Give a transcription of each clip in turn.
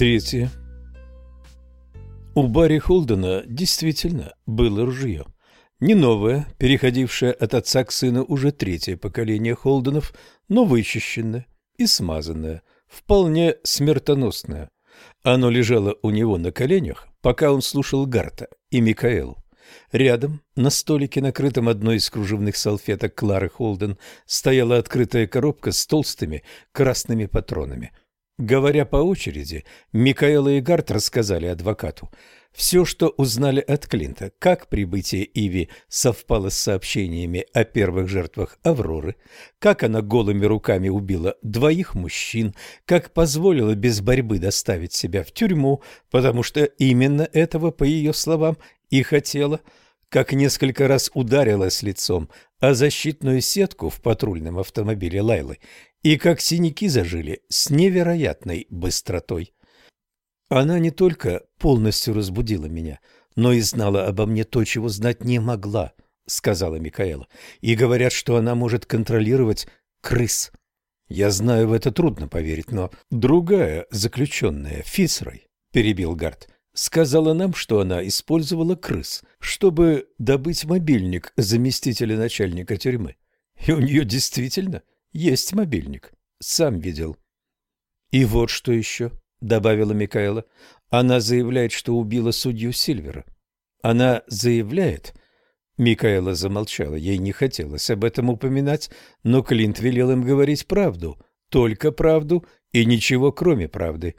Третье. У Барри Холдена действительно было ружье. Не новое, переходившее от отца к сыну уже третье поколение Холденов, но вычищенное и смазанное, вполне смертоносное. Оно лежало у него на коленях, пока он слушал Гарта и Микаэлу. Рядом, на столике, накрытом одной из кружевных салфеток Клары Холден, стояла открытая коробка с толстыми красными патронами. Говоря по очереди, Микаэла и Гарт рассказали адвокату. Все, что узнали от Клинта, как прибытие Иви совпало с сообщениями о первых жертвах Авроры, как она голыми руками убила двоих мужчин, как позволила без борьбы доставить себя в тюрьму, потому что именно этого, по ее словам, и хотела, как несколько раз ударилась лицом о защитную сетку в патрульном автомобиле Лайлы и как синяки зажили с невероятной быстротой. Она не только полностью разбудила меня, но и знала обо мне то, чего знать не могла, сказала Микаэла. И говорят, что она может контролировать крыс. Я знаю, в это трудно поверить, но другая заключенная, Фисрой, перебил Гард, сказала нам, что она использовала крыс, чтобы добыть мобильник заместителя начальника тюрьмы. И у нее действительно есть мобильник. Сам видел. И вот что еще, добавила Микаэла. Она заявляет, что убила судью Сильвера. Она заявляет... Микаэла замолчала. Ей не хотелось об этом упоминать, но Клинт велел им говорить правду. Только правду и ничего кроме правды.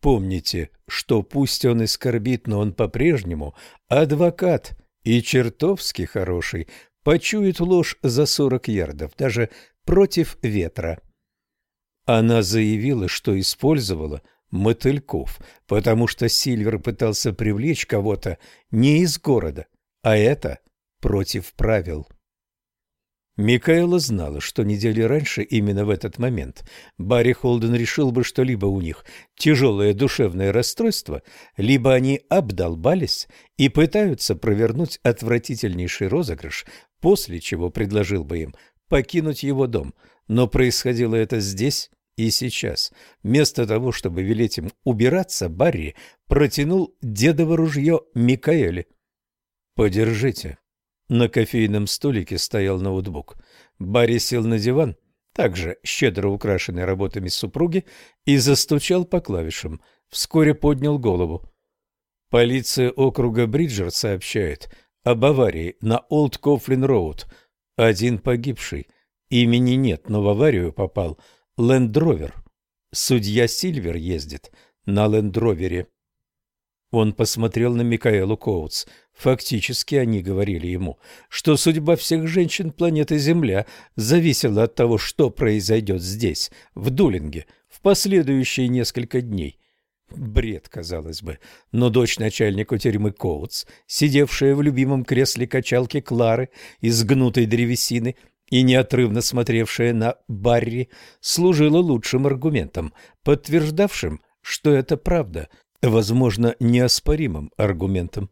Помните, что пусть он и скорбит, но он по-прежнему адвокат и чертовски хороший, почует ложь за сорок ярдов, даже против ветра. Она заявила, что использовала мотыльков, потому что Сильвер пытался привлечь кого-то не из города, а это против правил. Микаэла знала, что недели раньше, именно в этот момент, Барри Холден решил бы, что либо у них тяжелое душевное расстройство, либо они обдолбались и пытаются провернуть отвратительнейший розыгрыш, после чего предложил бы им покинуть его дом, но происходило это здесь и сейчас. Вместо того, чтобы велеть им убираться, Барри протянул дедово ружье Микаэле. «Подержите». На кофейном столике стоял ноутбук. Барри сел на диван, также щедро украшенный работами супруги, и застучал по клавишам. Вскоре поднял голову. Полиция округа Бриджер сообщает об аварии на Олд Кофлин Роуд – один погибший. Имени нет, но в аварию попал лендровер. Судья Сильвер ездит на лендровере. Он посмотрел на Микаэлу Коутс. Фактически они говорили ему, что судьба всех женщин планеты Земля зависела от того, что произойдет здесь, в Дулинге, в последующие несколько дней. Бред, казалось бы, но дочь начальника тюрьмы Коутс, сидевшая в любимом кресле качалки Клары из гнутой древесины и неотрывно смотревшая на Барри, служила лучшим аргументом, подтверждавшим, что это правда, возможно, неоспоримым аргументом.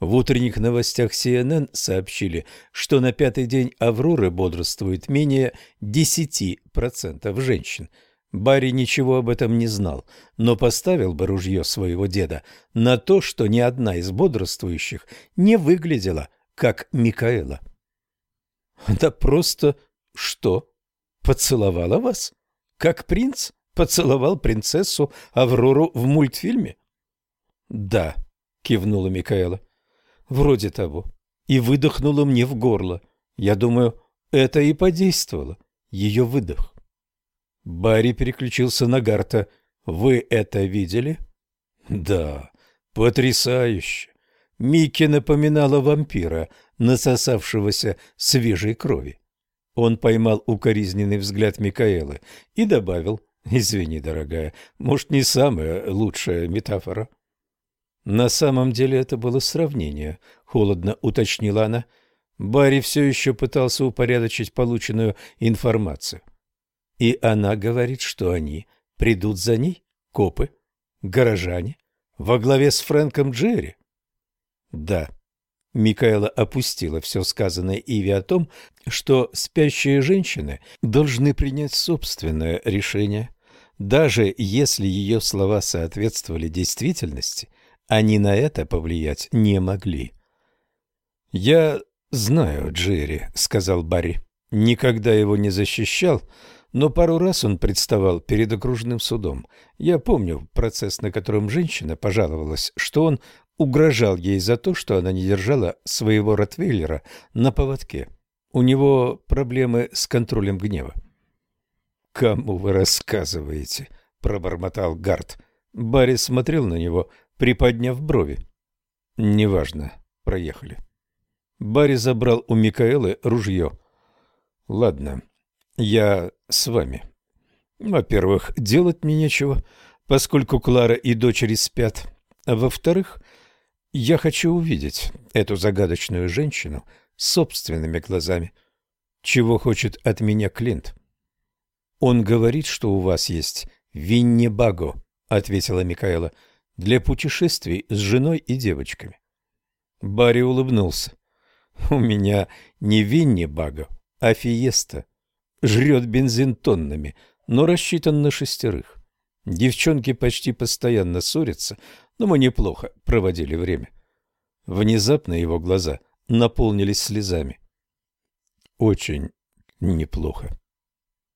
В утренних новостях CNN сообщили, что на пятый день Авроры бодрствует менее 10% женщин – Барри ничего об этом не знал, но поставил бы ружье своего деда на то, что ни одна из бодрствующих не выглядела, как Микаэла. Да просто что? Поцеловала вас? Как принц поцеловал принцессу Аврору в мультфильме? Да, кивнула Микаэла. Вроде того. И выдохнула мне в горло. Я думаю, это и подействовало. Ее выдох. Барри переключился на Гарта. «Вы это видели?» «Да, потрясающе!» Микки напоминала вампира, насосавшегося свежей крови. Он поймал укоризненный взгляд Микаэлы и добавил, «Извини, дорогая, может, не самая лучшая метафора?» На самом деле это было сравнение, холодно уточнила она. Барри все еще пытался упорядочить полученную информацию. И она говорит, что они придут за ней, копы, горожане, во главе с Фрэнком Джерри. Да. Микаэла опустила все сказанное Иви о том, что спящие женщины должны принять собственное решение. Даже если ее слова соответствовали действительности, они на это повлиять не могли. «Я знаю Джерри», — сказал Барри. «Никогда его не защищал, но пару раз он представал перед окружным судом. Я помню процесс, на котором женщина пожаловалась, что он угрожал ей за то, что она не держала своего ротвейлера на поводке. У него проблемы с контролем гнева. «Кому вы рассказываете?» — пробормотал Гард. Барри смотрел на него, приподняв брови. «Неважно. Проехали». Барри забрал у Микаэлы ружье. «Ладно, я с вами. Во-первых, делать мне нечего, поскольку Клара и дочери спят. А во-вторых, я хочу увидеть эту загадочную женщину собственными глазами. Чего хочет от меня Клинт? Он говорит, что у вас есть Винни-Баго, ответила Микаэла, для путешествий с женой и девочками. Барри улыбнулся. У меня не Винни-Баго, а Фиеста жрет бензин тоннами, но рассчитан на шестерых. Девчонки почти постоянно ссорятся, но мы неплохо проводили время. Внезапно его глаза наполнились слезами. Очень неплохо.